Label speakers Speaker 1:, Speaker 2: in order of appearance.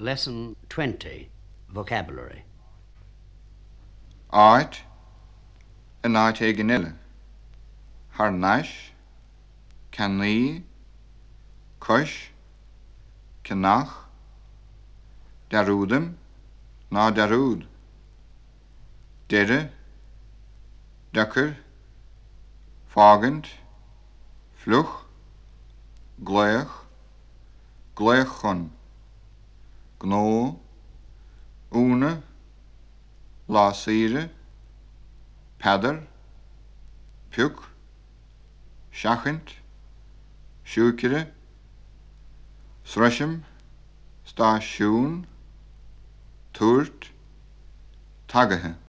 Speaker 1: Lesson 20 Vocabulary.
Speaker 2: áit in áit é gile, Har neis, cenaí, cois, cenach, darúdam ná darúd, deire, duchar, fágant, fluch, gléach chun, gnó, úna, lásíre, pedar, piúk, seachint, siúcire, sreisim, stáisiún, túirt, tagathe.